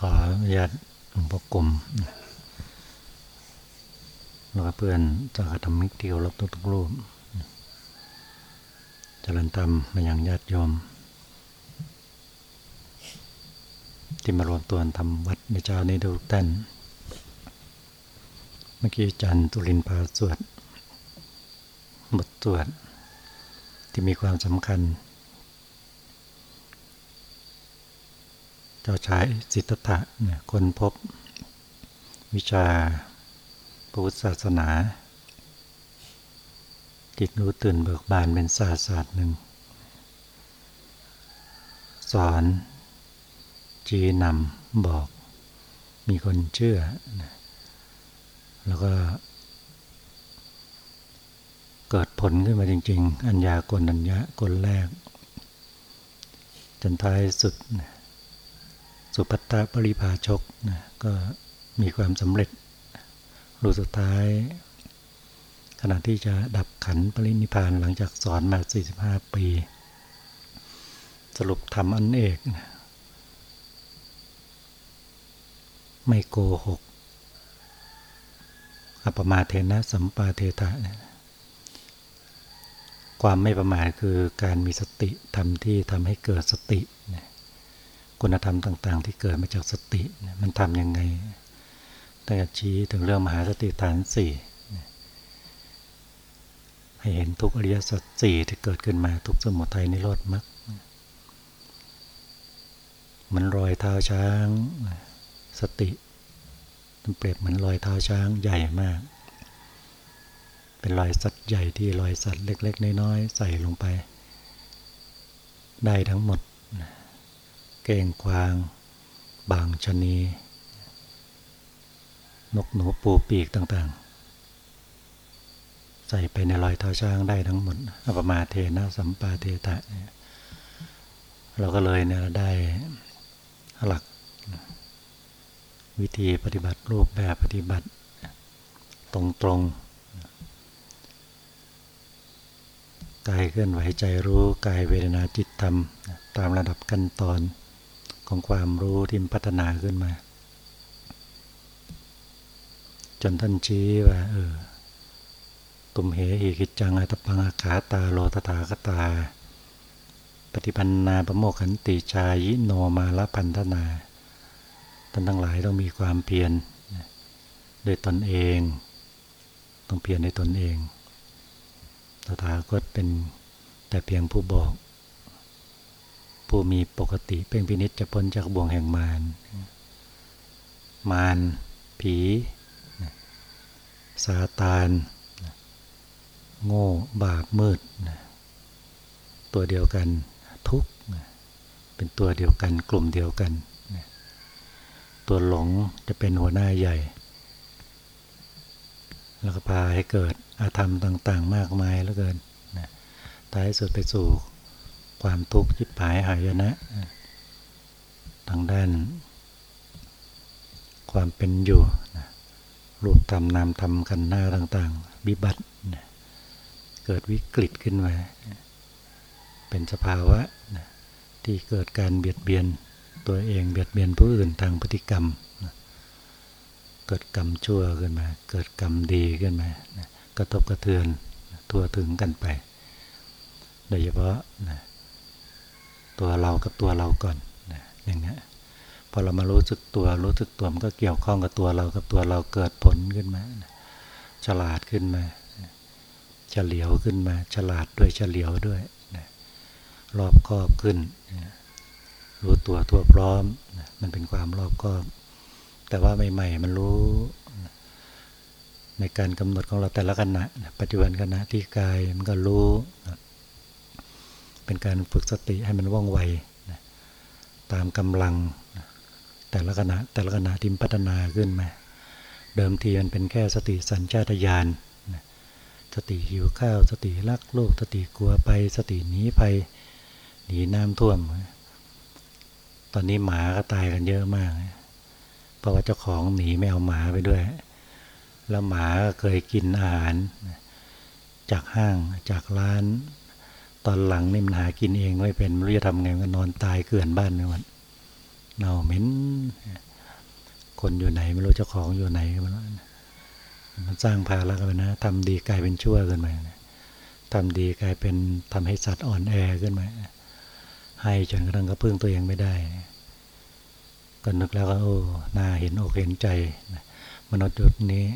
ขออนุญาตหลวงพ่อกลมแล้วก็เพื่อนจากธรรมิกที่เคารพทุกรูปจริญธรรมมาอย่างญาติโยม ที่มารวมตัวทำวัดในเจ้านี้ทุกท่านเมื่อกี้จันตุลินพาสวดบทสวดที่มีความสำคัญ จ้าชายสิทธัตถะเนี่ยคนพบวิชาพุทธศาสนา จิตรู้ตื่นเบิกบานเป็นศาสตร์ศาสตร์หนึ่ง สอนจีนำบอก มีคนเชื่อ แล้วก็เกิดผลขึ้นมาจริง ๆ อัญญากลอัญญะกลแรก จนท้ายสุด สุปัตตปริภาชกนะก็มีความสำเร็จรูสุดท้าย ขณะที่จะดับขันปรินิพานหลังจากสอนมา 45 ปี สรุปทำอันเอกนะไม่โกหก อปมาเทนะสัมปาเทตะความไม่ประมาทคือการมีสติทำที่ทำให้เกิดสติ คุณธรรมต่าง ๆ ที่เกิดมาจากสติมันทำยังไงตั้งแต่ชี้ถึงเรื่องมหาสติฐานสี่ให้เห็นทุกอริยสัจสี่ที่เกิดขึ้นมาทุกสมุทัยนิโรธมรรคมันรอยเท้าช้าง สติมันเปรียบเหมือนรอยเท้าช้างใหญ่มาก เป็นรอยสัตว์ใหญ่ที่รอยสัตว์เล็ก ๆ น้อยๆใส่ลงไป ได้ทั้งหมด เก่งควาง บางชนี นกหนูปูปีกต่างๆ ใส่ไปในรอยเท้าช้างได้ทั้งหมดอปมาเทนะสัมปาเทตะเราก็เลยเนี่ยได้หลัก วิธีปฏิบัติรูปแบบปฏิบัติตรงๆกายเคลื่อนไหวใจรู้กายเวทนาจิตธรรม ตามระดับขั้นตอน ของความรู้ที่พัฒนาขึ้นมา จนท่านชี้ว่าเออตุมเหหิกิจังอัตปังอาขาตาโลตถาคตา ปฏิพันนาประโมขันติชายิโนมาละพันธนาท่านทั้งหลายต้องมีความเพียรโดยตนเอง ต้องเพียรในตนเองตถาคตเป็นแต่เพียงผู้บอก ผู้มีปกติเพ่งพินิษจะพ้นจากบ่วงแห่งมาร มารผีซาตานโง่บาปมืด ตัวเดียวกันทุกเป็นตัวเดียวกันกลุ่มเดียวกัน ตัวหลงจะเป็นหัวหน้าใหญ่ แล้วก็พาให้เกิดอาธรรมต่าง ๆ มากมายแล้วเกินท้ายสุดไปสู่ ความทุกข์จิบหายหายนะ ทางด้าน ความเป็นอยู่นะรูปธรรมนามธรรมกันหน้าต่างๆวิบัตินะเกิดวิกฤตขึ้นมา เป็นสภาวะนะที่เกิดการเบียดเบียนตัวเองเบียดเบียนผู้อื่นทางพฤติกรรม เกิดกรรมชั่วขึ้นมา เกิดกรรมดีขึ้นมากระทบกระเทือนทั่วถึงกันไป โดยเฉพาะ ตัวเรากับตัวเราก่อนอย่างนี้พอเรามารู้สึกตัวรู้สึกตัวมันก็เกี่ยวข้องกับตัวเรากับตัวเราเกิดผลขึ้นมาฉลาดขึ้นมาเฉลียวขึ้นมา ฉลาดด้วยเฉลียวด้วยรอบครอบขึ้นรู้ตัวทั่วพร้อมมันเป็นความรอบคอบ แต่ว่าใหม่ ๆ มันรู้ในการกำหนดของเราแต่ละขณะปัจจุบันขณะที่กายมันก็รู้ เป็นการฝึกสติให้มันว่องไวตามกำลังแต่ละขณะแต่ละขณะที่พัฒนาขึ้นมา เดิมทีมันเป็นแค่สติสัญชาตญาณสติหิวข้าว สติรักโลก สติกลัวไป สติหนีภัยหนีน้ำท่วม ตอนนี้หมาก็ตายกันเยอะมาก เพราะว่าเจ้าของหนีไม่เอาหมาไปด้วย แล้วหมาก็เคยกินอาหาร จากห้างจากร้าน ตอนหลังนี่มันหากินเองไม่เป็นไม่รู้จะทำไงก็นอนตายเกลื่อนบ้านไปหมดเน่าเหม็นคนอยู่ไหนไม่รู้เจ้าของอยู่ไหนก็ไม่รู้มันสร้างภาระกันไปนะทำดีกลายเป็นชั่วขึ้นมาทำดีกลายเป็นทำให้สัตว์อ่อนแอขึ้นมาให้จนกระทั่งก็พึ่งตัวเองไม่ได้ก็นึกแล้วก็โอ้น่าเห็นอกเห็นใจ มนุษย์ยุคนี้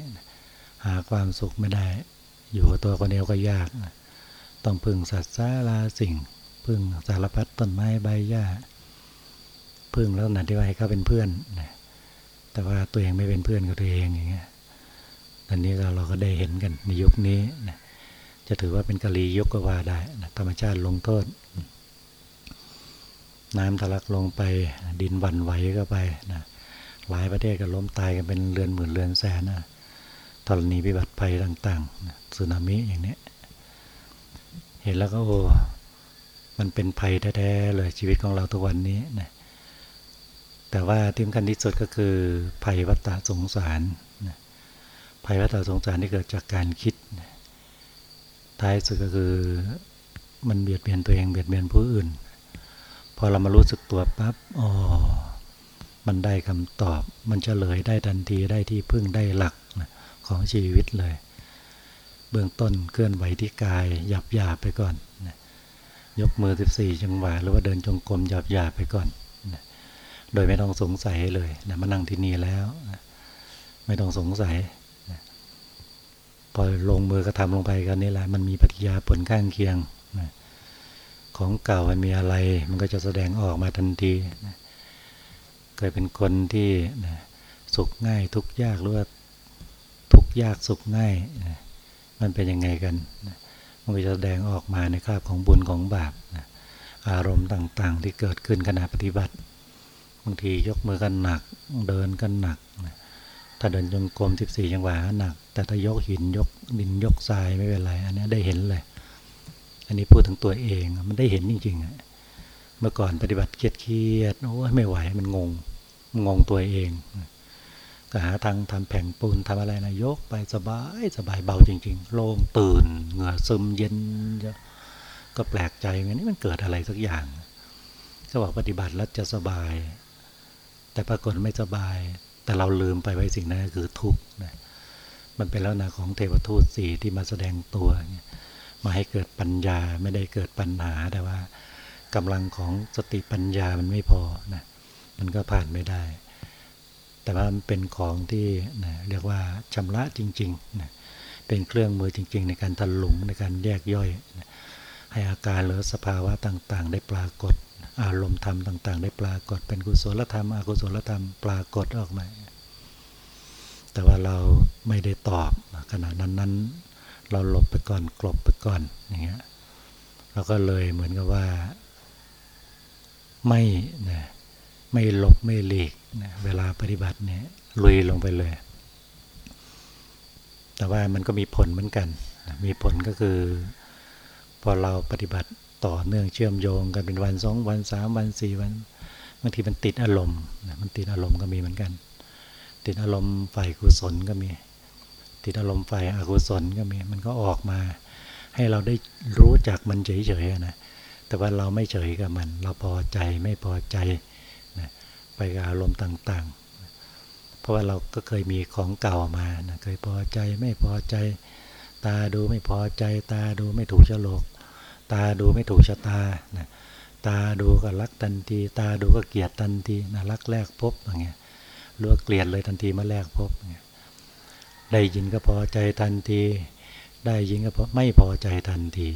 หาความสุขไม่ได้ อยู่กับตัวคนเดียวก็ยาก ต้องพึ่งสัตว์สาราสิ่ง พึ่งสารพัดต้นไม้ใบหญ้า พึ่งแล้วนันที่ว่าให้เขาเป็นเพื่อนนะแต่ว่าตัวเองไม่เป็นเพื่อนกับตัวเองอย่างเงี้ยตอนนี้เราเราก็ได้เห็นกันในยุคนี้นะจะถือว่าเป็นกะลียุคก็ว่าได้นะธรรมชาติลงโทษ น้ำทะลักลงไปดินวันไหวก็ไปนะหลายประเทศก็ล้มตายกันเป็นเรือนหมื่นเรือนแสนนะธรณีพิบัติภัยต่างๆสึนามิอย่างนี้ เห็นแล้วก็โอ้มันเป็นภัยแท้ๆเลยชีวิตของเราทุกวันนี้นะแต่ว่าที่สำคัญที่สุดก็คือภัยวัฏสงสารนะภัยวัฏสงสารที่เกิดจากการคิดนะท้ายสุดก็คือมันเบียดเบียนตัวเองเบียดเบียนผู้อื่น พอเรามารู้สึกตัวปั๊บอ๋อมันได้คำตอบ มันเฉลยได้ทันทีได้ที่พึ่งได้หลักของชีวิตเลย เบื้องต้นเคลื่อนไหวที่กายหยับหยาบไปก่อนยกมือ 14 จังหวะหรือว่าเดินจงกรมหยับหยาบไปก่อนโดยไม่ต้องสงสัยเลยนะมานั่งที่นี่แล้วนะไม่ต้องสงสัยนะพอลงมือกระทำลงไปกันนี่แหละมันมีปฏิยาผลข้างเคียงนะของเก่ามันมีอะไร มันก็จะแสดงออกมาทันทีนะเคยเป็นคนที่นะสุขง่ายทุกยากหรือว่าทุกยากสุขง่ายนะ มันเป็นยังไงกันมันจะแสดงออกมาในคราบของบุญของบาปอารมณ์ต่างๆ ที่เกิดขึ้นขณะปฏิบัติบางทียกมือกันหนักเดินกันหนักถ้าเดินจงกรม14จังหวะหนัก แต่ถ้ายกหินยกดินยกทรายไม่เป็นไรอันนี้ได้เห็นเลย อันนี้พูดถึงตัวเองมันได้เห็นจริงๆเมื่อก่อนปฏิบัติเครียดเครียดโอ้ไม่ไหวมันงงงงตัวเอง ก็หาทางทำแผงปูนทำอะไรนะยกไปสบายสบายเบาจริง ๆ โล่งตื่น เหงื่อซึมเย็น ก็แปลกใจว่านี่มันเกิดอะไรสักอย่าง ก็บอกปฏิบัติแล้วจะสบาย แต่ปรากฏไม่สบาย แต่เราลืมไปไว้สิ่งนั้นคือทุกข์นะมันเป็นลักษณะของเทวทูตสี่ที่มาแสดงตัว มาให้เกิดปัญญาไม่ได้เกิดปัญหาแต่ว่ากำลังของสติปัญญามันไม่พอนะมันก็ผ่านไม่ได้ แต่ว่ามันเป็นของที่นะเรียกว่าชำระจริงๆนะเป็นเครื่องมือจริง ๆ ในการถลุงในการแยกย่อยนะให้อาการหรือสภาวะต่างๆ ได้ปรากฏ อารมณ์ธรรมต่าง ๆ ได้ปรากฏ เป็นกุศลธรรมอกุศลธรรมปรากฏออกมาแต่ว่าเราไม่ได้ตอบขณะนั้นนั้นเราหลบไปก่อนกลบไปก่อนอย่างเงี้ยเราก็เลยเหมือนกับว่าไม่นะ ไม่หลบไม่หลีกนะเวลาปฏิบัติเนี่ยลุยลงไปเลย แต่ว่ามันก็มีผลเหมือนกัน มีผลก็คือพอเราปฏิบัติต่อเนื่องเชื่อมโยงกันเป็นวันสองวันสามวันสี่วันบางทีมันติดอารมณ์มันติดอารมณ์ก็มีเหมือนกัน ติดอารมณ์ฝ่ายกุศลก็มี ติดอารมณ์ฝ่ายอกุศลก็มี มันก็ออกมา ให้เราได้รู้จักมันเฉยๆนะแต่ว่าเราไม่เฉยกับมัน เราพอใจไม่พอใจ ไปกับอารมณ์ต่างๆ เพราะว่าเราก็เคยมีของเก่ามานะเคยพอใจไม่พอใจ ตาดูไม่พอใจ ตาดูไม่ถูกฉลก ตาดูไม่ถูกชะตานะตาดูก็รักทันที ตาดูก็เกลียดทันทีนะรักแรกพบอย่างเงี้ยรู้ว่าเกลียดเลยทันทีมาแรกพบเงี้ยได้ยินก็พอใจทันที ได้ยินก็ไม่พอใจทันที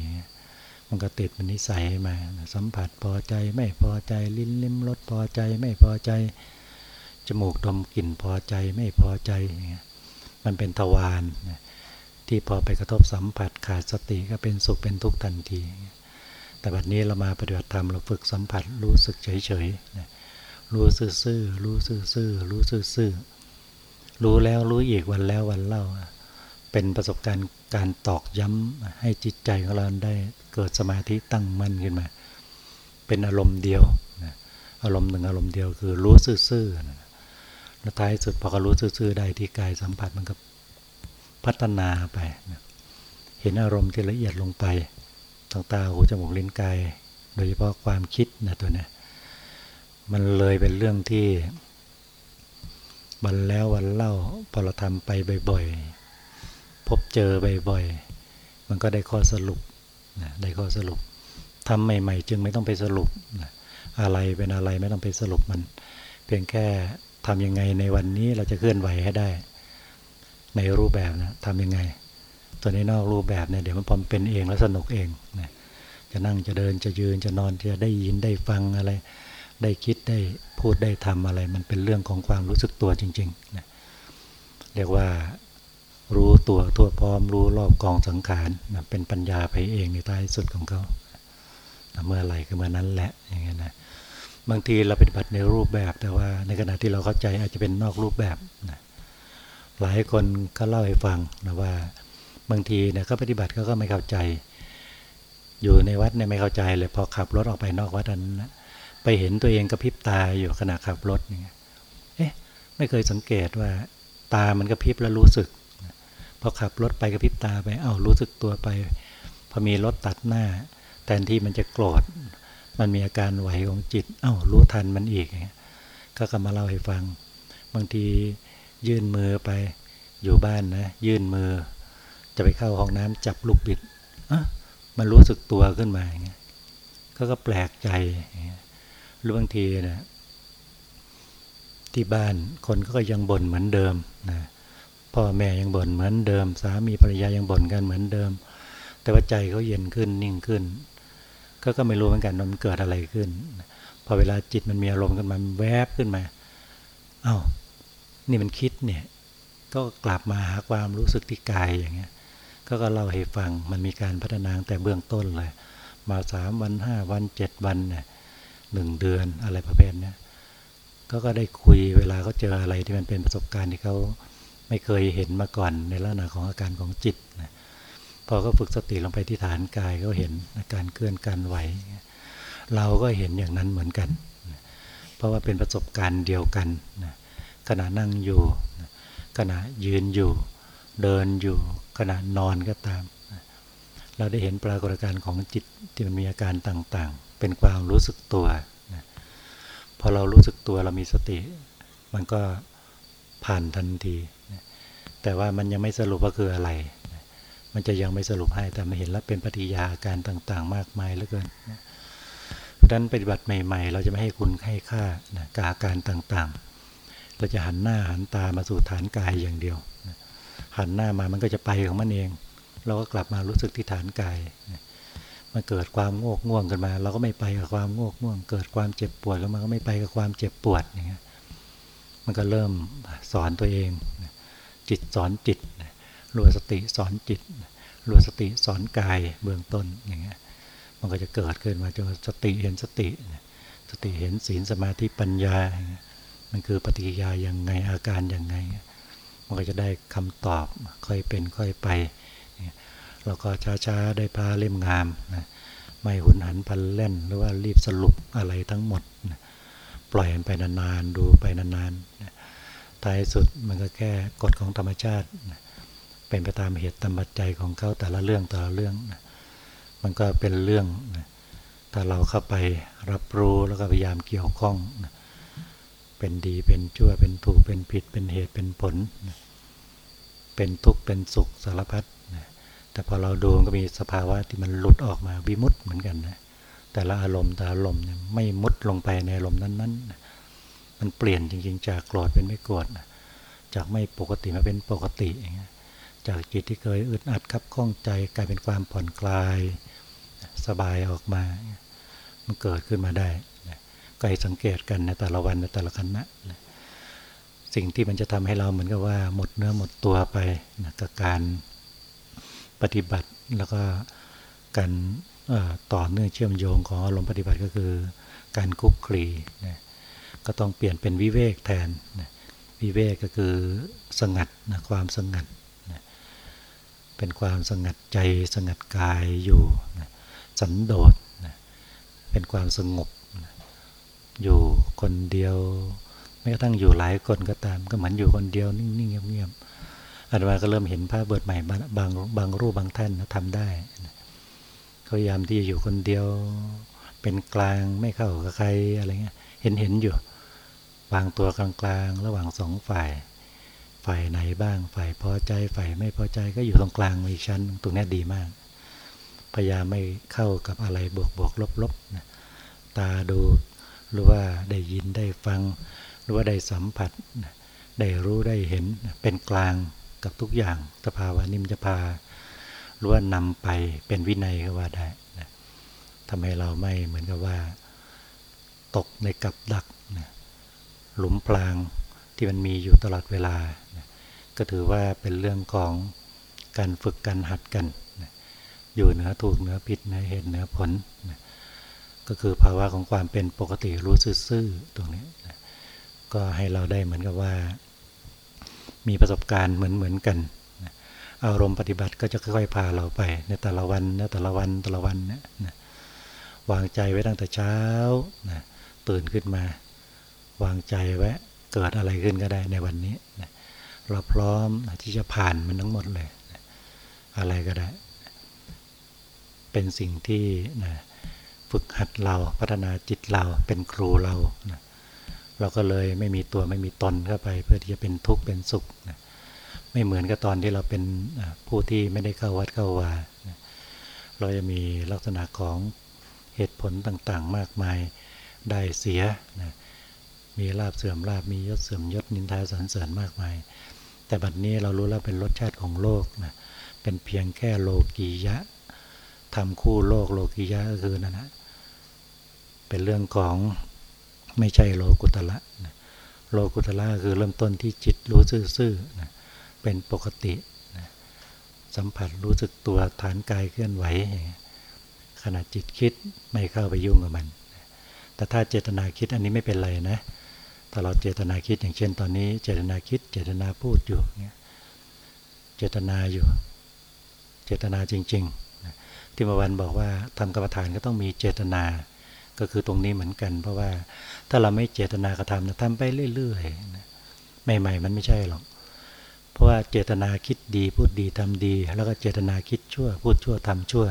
มันก็ติดมันนิสัยมา สัมผัสพอใจไม่พอใจลิ้นลิ้มรสพอใจไม่พอใจ จมูกดมกลิ่นพอใจไม่พอใจ มันเป็นทวารนที่พอไปกระทบสัมผัสขาดสติก็เป็นสุขเป็นทุกข์ทันที แต่บัดนี้เรามาปฏิบัติธรรมเราฝึกสัมผัสรู้สึกเฉยๆรู้ซื่อๆรู้ซื่อๆรู้ซื่อๆรู้แล้วรู้อีกวันแล้ววันเล่า เป็นประสบการณ์การตอกย้ำให้จิตใจของเราได้เกิดสมาธิตั้งมั่นขึ้นมา เป็นอารมณ์เดียวอารมณ์หนึ่งอารมณ์เดียวคือรู้ซื่อๆแล้วท้ายสุดพอรู้ซื่อๆได้ที่กายสัมผัสมันก็พัฒนาไปเห็นอารมณ์ที่ละเอียดลงไปทางตาหูจมูกลิ้นกายโดยเฉพาะความคิดนะตัวนี้มันเลยเป็นเรื่องที่วันแล้ววันเล่าพอเราทำไปบ่อยๆ พบเจอบ่อยๆ มันก็ได้ข้อสรุปนะได้ข้อสรุปทำใหม่ ๆ จึงไม่ต้องไปสรุปนะอะไรเป็นอะไรไม่ต้องไปสรุปมัน เพียงแค่ทำยังไงในวันนี้เราจะเคลื่อนไหวให้ได้ ในรูปแบบนะทำยังไง ตัวนี้นอกรูปแบบเนี่ยเดี๋ยวมันพอมเป็นเองแล้วสนุกเองนะจะนั่งจะเดินจะยืนจะนอนจะได้ยินได้ฟังอะไร ได้คิดได้พูดได้ทำอะไร มันเป็นเรื่องของความรู้สึกตัวจริงๆนะเรียกว่า รู้ตัวทั่วพร้อมรู้รอบกองสังขารนะเป็นปัญญาไปเองในท้ายสุดของเขาเมื่อไหร่ก็เมื่อนั้นแหละอย่างเงี้ยนะบางทีเราปฏิบัติในรูปแบบแต่ว่า ในขณะที่เราเข้าใจอาจจะเป็นนอกรูปแบบนะหลายคนก็เล่าให้ฟังนะว่าบางทีเนี่ยก็ปฏิบัติเขาก็ไม่เข้าใจ อยู่ในวัดเนี่ยไม่เข้าใจเลยพอขับรถออกไปนอกวัดนั้นนะไปเห็นตัวเองกระพริบตาอยู่ขณะขับรถเนี่ยเอ๊ะไม่เคยสังเกตว่า ตามันกระพริบแล้วรู้สึก พอขับรถไปกระพริบตาไป เอา้ารู้สึกตัวไปพอมีรถตัดหน้า แทนที่มันจะโกรธมันมีอาการไหวของจิต เอา้ารู้ทันมันอีก ก็กลับมาเล่าให้ฟัง บางทียื่นมือไปอยู่บ้านนะ ยื่นมือ จะไปเข้าห้องน้ำจับลูกบิดอะมันรู้สึกตัวขึ้นมาอย่างเงี้ยก็ก็แปลกใจหรือบางทีนะที่บ้านคนก็ยังบ่นเหมือนเดิมนะ พ่อแม่ยังบ่นเหมือนเดิม สามีภรรยายังบ่นกันเหมือนเดิม แต่ว่าใจเขาเย็นขึ้นนิ่งขึ้น ก็ก็ไม่รู้เหมือนกันมันเกิดอะไรขึ้น พอเวลาจิตมันมีอารมณ์ขึ้นมาแวบขึ้นมา เอา้า นี่มันคิดเนี่ย ก็กลับมาหาความรู้สึกที่กายอย่างเงี้ย ก็ก็เล่าให้ฟัง มันมีการพัฒนาแต่เบื้องต้นเลย มาสามวันห้าวันเจ็ดวันเนี่ยหนึ่งเดือนอะไรประเภทเนี้ก็ก็ได้คุยเวลาเขาเจออะไรที่มันเป็นประสบการณ์ที่เขา ไม่เคยเห็นมาก่อนในลักษณะของอาการของจิตนะพอเขาฝึกสติลงไปที่ฐานกายเขาเห็นอาการเคลื่อนการไหว เราก็เห็นอย่างนั้นเหมือนกัน เพราะว่าเป็นประสบการณ์เดียวกันนะขณะนั่งอยู่ขณะยืนอยู่ เดินอยู่ ขณะนอนก็ตามเราได้เห็นปรากฏการณ์ของจิตที่มันมีอาการต่างๆ เป็นความรู้สึกตัวนะพอเรารู้สึกตัวเรามีสติ มันก็ ผ่านทันที แต่ว่ามันยังไม่สรุปว่าคืออะไร มันจะยังไม่สรุปให้แต่มาเห็นแล้วเป็นปฏิยาการต่างๆ มากมายเหลือเกินเพราะฉะนั้นปฏิบัติใหม่ ๆ เราจะไม่ให้คุณให้ค่านะกาการต่างๆ เราจะหันหน้าหันตามาสู่ฐานกายอย่างเดียว หันหน้ามามันก็จะไปของมันเอง เราก็กลับมารู้สึกที่ฐานกายมันเกิดความโงกง่วงขึ้นมา เราก็ไม่ไปกับความโงกง่วง เกิดความเจ็บปวดแล้วมันก็ไม่ไปกับความเจ็บปวดอย่างเงี้ย มันก็เริ่มสอนตัวเอง จิตสอนจิตรัวสติสอนจิตรัวสติสอนกายเบื้องต้นอย่างเงี้ยมันก็จะเกิดขึ้นมาจนสติเห็นสติ สติเห็นศีลสมาธิปัญญา มันคือปฏิกิยาอย่างไงอาการอย่างไง มันก็จะได้คำตอบค่อยเป็นค่อยไปเราก็ช้าๆได้พาเล่มงามนะไม่หุนหันพันเล่นหรือว่ารีบสรุปอะไรทั้งหมดนะ ปล่อยมันไปนานๆ ดูไปนานๆท้ายสุดมันก็แค่กฎของธรรมชาติ เป็นไปตามเหตุตามปัจจัยของเขาแต่ละเรื่องแต่ละเรื่อง มันก็เป็นเรื่องถ้าเราเข้าไปรับรู้แล้วก็พยายามเกี่ยวข้อง เป็นดีเป็นชั่วเป็นถูกเป็นผิดเป็นเหตุเป็นผล เป็นทุกข์เป็นสุขสารพัดแต่พอเราดูมันก็มีสภาวะที่มันหลุดออกมาวิมุตต์เหมือนกันนะ แต่ละอารมณ์แต่อารมณ์เนี่ยไม่มุดลงไปในอารมณ์นั้นๆนมันเปลี่ยนจริง ๆ จากโกรธเป็นไม่โกรธจากไม่ปกติมาเป็นปกติอย่างเงี้ยจากจิตที่เคยอึดอัดคับข้องใจกลายเป็นความผ่อนคลายสบายออกมา มันเกิดขึ้นมาได้ก็ให้สังเกตกันในแต่ละวันในแต่ละคณะสิ่งที่มันจะทำให้เราเหมือนกับว่าหมดเนื้อหมดตัวไปนะกับการปฏิบัติแล้วก็การ ต่อเนื่องเชื่อมโยงของอารมณ์ปฏิบัติก็คือการคุกคลีนะก็ต้องเปลี่ยนเป็นวิเวกแทนนะวิเวกก็คือสงัดนะความสงัดนะเป็นความสงัดใจสงัดกายอยู่นะสันโดษนะเป็นความสงบนะอยู่คนเดียวไม่กระทั่งอยู่หลายคนก็ตามก็เหมือนอยู่คนเดียวนิ่งๆเงียบๆอาตมาก็เริ่มเห็นภาพเบิดใหม่บางบางรูปบางท่านนะทำได้นะ พยายามที่จะอยู่คนเดียว เป็นกลางไม่เข้ากับใครอะไรเงี้ย เห็นเห็นอยู่ วางตัวกลางๆ ระหว่างสองฝ่าย ฝ่ายไหนบ้าง ฝ่ายพอใจ ฝ่ายไม่พอใจก็อยู่ตรงกลางอีกชั้น ตรงนี้ดีมาก พยายามไม่เข้ากับอะไรบวกบวกลบลบนะตาดูหรือว่าได้ยินได้ฟัง หรือว่าได้สัมผัส ได้รู้ได้เห็นเป็นกลางกับทุกอย่างสภาวะนิมจะพา หรือว่านำไปเป็นวินัยก็ว่าได้นะทำให้เราไม่เหมือนกับว่า ตกในกับดักนะหลุมพรางที่มันมีอยู่ตลอดเวลานะก็ถือว่าเป็นเรื่องของการฝึกการหัดกันนะอยู่เหนือถูกเหนือผิดเหนือเหตุเหนือผลนะก็คือภาวะของความเป็นปกติรู้ซื่อๆตรงนี้นะก็ให้เราได้เหมือนกับว่า มีประสบการณ์เหมือนๆกัน อารมณ์ปฏิบัติก็จะค่อยๆพาเราไป ในแต่ละวันในแต่ละวันแต่ละวันเนี่ยนะวางใจไว้ตั้งแต่เช้านะตื่นขึ้นมา วางใจไว้เกิดอะไรขึ้นก็ได้ในวันนี้นะเราพร้อมที่จะผ่านมันทั้งหมดเลยนะอะไรก็ได้ เป็นสิ่งที่นะฝึกหัดเราพัฒนาจิตเราเป็นครูเรานะเราก็เลยไม่มีตัวไม่มีตนเข้าไป เพื่อที่จะเป็นทุกข์เป็นสุขนะ ไม่เหมือนกับตอนที่เราเป็นผู้ที่ไม่ได้เข้าวัดเข้าวาเราจะมีลักษณะของเหตุผลต่างๆ มากมายได้เสียนะมีลาบเสื่อมลาบมียศเสื่อมยศนินทาสรรเสริญมากมาย แต่บัดนี้เรารู้แล้วเป็นรสชาติของโลกนะเป็นเพียงแค่โลกียะทำคู่โลกโลกียะก็คือนั่นนะเป็นเรื่องของไม่ใช่โลกุตละนะโลกุตละคือเริ่มต้นที่จิตรู้ซื่อๆนะ เป็นปกตินะสัมผัสรู้สึกตัวฐานกายเคลื่อนไหว ขณะจิตคิดไม่เข้าไปยุ่งกับมัน แต่ถ้าเจตนาคิดอันนี้ไม่เป็นไรนะถ้าเราเจตนาคิดอย่างเช่นตอนนี้เจตนาคิดเจตนาพูดอยู่เนี่ยเจตนาอยู่ เจตนาจริงๆ ที่มาวันบอกว่าทำกรรมฐานก็ต้องมีเจตนา ก็คือตรงนี้เหมือนกัน เพราะว่าถ้าเราไม่เจตนากระทำนะทำไปเรื่อยๆใหม่ๆ มันไม่ใช่หรอก เพราะว่าเจตนาคิดดี พูดดีทำดี แล้วก็เจตนาคิดชั่ว พูดชั่วทำชั่ว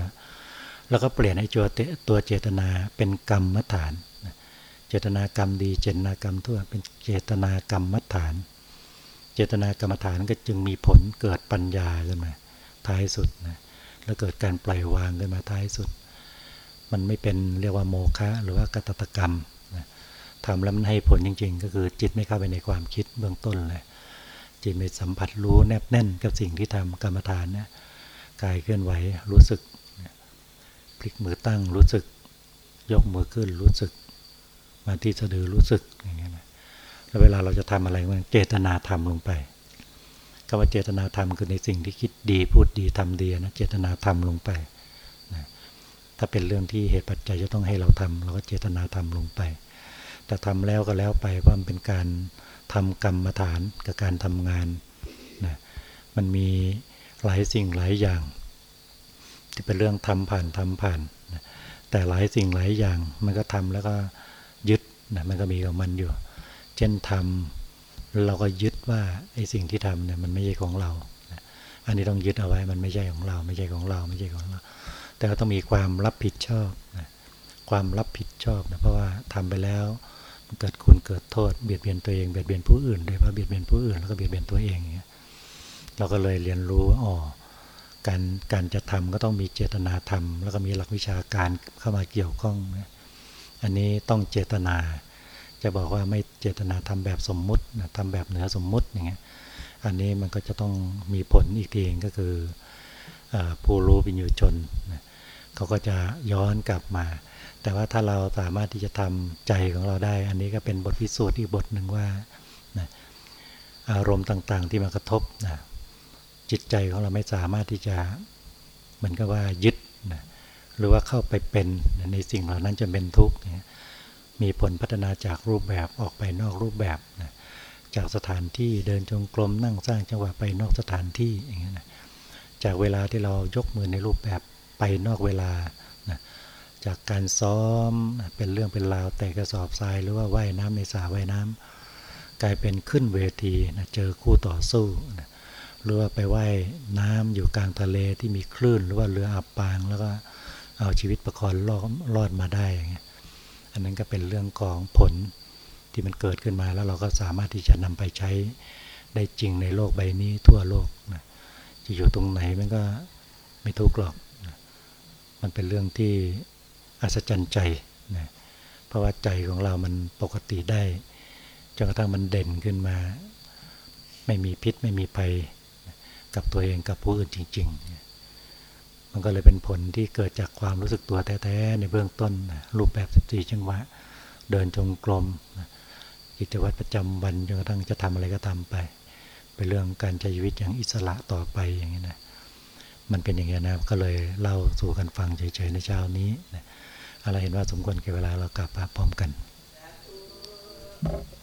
แล้วก็เปลี่ยนให้ตัวตัวเจตนาเป็นกรรมมฐาน เจตนากรรมดี เจตนากรรมทั่ว เป็นเจตนากรรมมฐาน เจตนากรรมฐานก็จึงมีผลเกิดปัญญาขึ้นมาท้ายสุดนะแล้วเกิดการปล่อยวางขึ้นมาท้ายสุด มันไม่เป็นเรียกว่าโมฆะหรือว่ากตตกรรมทำแล้วมันให้ผลจริง ๆ ก็คือจิตไม่เข้าไปในความคิดเบื้องต้นเลย จิตไปสัมผัสรู้แนบแน่นกับสิ่งที่ทำกรรมฐานนะกายเคลื่อนไหวรู้สึกพลิกมือตั้งรู้สึก ยกมือขึ้นรู้สึก มาที่สะดือรู้สึกอย่างเงี้ยนะแล้วเวลาเราจะทำอะไรมันเจตนาทำลงไปคำว่าเจตนาทำคือในสิ่งที่คิดดีพูดดีทำดีนะเจตนาทำลงไปนะถ้าเป็นเรื่องที่เหตุปัจจัยจะต้องให้เราทำเราก็เจตนาทำลงไป แต่ทำแล้วก็แล้วไปว่าะมันเป็นการทำกรรมฐานกับการทำงานนะมันมีหลายสิ่งหลายอย่าง ที่เป็นเรื่องทำผ่านทำผ่านนะแต่หลายสิ่งหลายอย่างมันก็ทำแล้วก็ยึดนะมันก็มีของมันอยู่ เช่นทำเราก็ยึดว่าไอ้สิ่งที่ทำเนี่ยมันไม่ใช่ของเรานะอันนี้ต้องยึดเอาไว้มันไม่ใช่ของเรา ไม่ใช่ของเราไม่ใช่ของเรา แต่ก็ต้องมีความรับผิดชอบนะความรับผิดชอบนะเพราะว่าทำไปแล้ว เกิดคุณเกิดโทษเบียดเบียนตัวเองเบียดเบียนผู้อื่นโดยเฉพาะเบียดเบียนผู้อื่นแล้วก็เบียดเบียนตัวเองอย่างเงี้ยเราก็เลยเรียนรู้อ๋อการการจะทำก็ต้องมีเจตนาทำแล้วก็มีหลักวิชาการเข้ามาเกี่ยวข้องนะอันนี้ต้องเจตนา จะบอกว่าไม่เจตนาทำแบบสมมุตินะทำแบบเหนือสมมุติอย่างเงี้ยอันนี้มันก็จะต้องมีผลอีกทีเองก็คือผู้รู้เปิญญูชน เขาก็จะย้อนกลับมา แต่ว่าถ้าเราสามารถที่จะทำใจของเราได้ อันนี้ก็เป็นบทพิสูจน์อีกบทหนึ่งว่านะอารมณ์ต่างๆที่มากระทบนะจิตใจของเราไม่สามารถที่จะเหมือนกับว่ายึดนะหรือว่าเข้าไปเป็นในสิ่งเหล่านั้นจะเป็นทุกข์นะมีผลพัฒนาจากรูปแบบออกไปนอกรูปแบบนะจากสถานที่เดินจงกรมนั่งสร้างจังหวะไปนอกสถานที่อย่างเงี้ยนะจากเวลาที่เรายกมือในรูปแบบ ไปนอกเวลานะจากการซ้อมเป็นเรื่องเป็นราวแต่กระสอบทรายหรือว่าว่ายน้ำในสระว่ายน้ำกลายเป็นขึ้นเวทีนะเจอคู่ต่อสู้นะหรือว่าไปว่ายน้ำอยู่กลางทะเลที่มีคลื่นหรือว่าเรืออับปางแล้วก็เอาชีวิตประคองรอดรอดมาได้อย่างเงี้ยอันนั้นก็เป็นเรื่องของผลที่มันเกิดขึ้นมาแล้วเราก็สามารถที่จะนำไปใช้ได้จริงในโลกใบนี้ทั่วโลกนะจะอยู่ตรงไหนมันก็ไม่ทุกข์หรอก มันเป็นเรื่องที่อัศจรรย์ใจนะเพราะว่าใจของเรามันปกติได้จนกระทั่งมันเด่นขึ้นมา ไม่มีพิษไม่มีภัยกับตัวเองกับผู้อื่นจริง ๆ มันก็เลยเป็นผลที่เกิดจากความรู้สึกตัวแท้ๆในเบื้องต้นรูปแบบ14จังหวะเดินจงกรมกิจวัตรประจำวันจนกระทั่งจะทำอะไรก็ทำไป เป็นเรื่องการใช้ชีวิตอย่างอิสระต่อไปอย่างนี้นะ มันเป็นอย่างนี้นะก็เลยเล่าสู่กันฟังเฉยๆในเช้านี้นะอะไรเห็นว่าสมควรแก่เวลาเรากลับพร้อมกัน Thank you.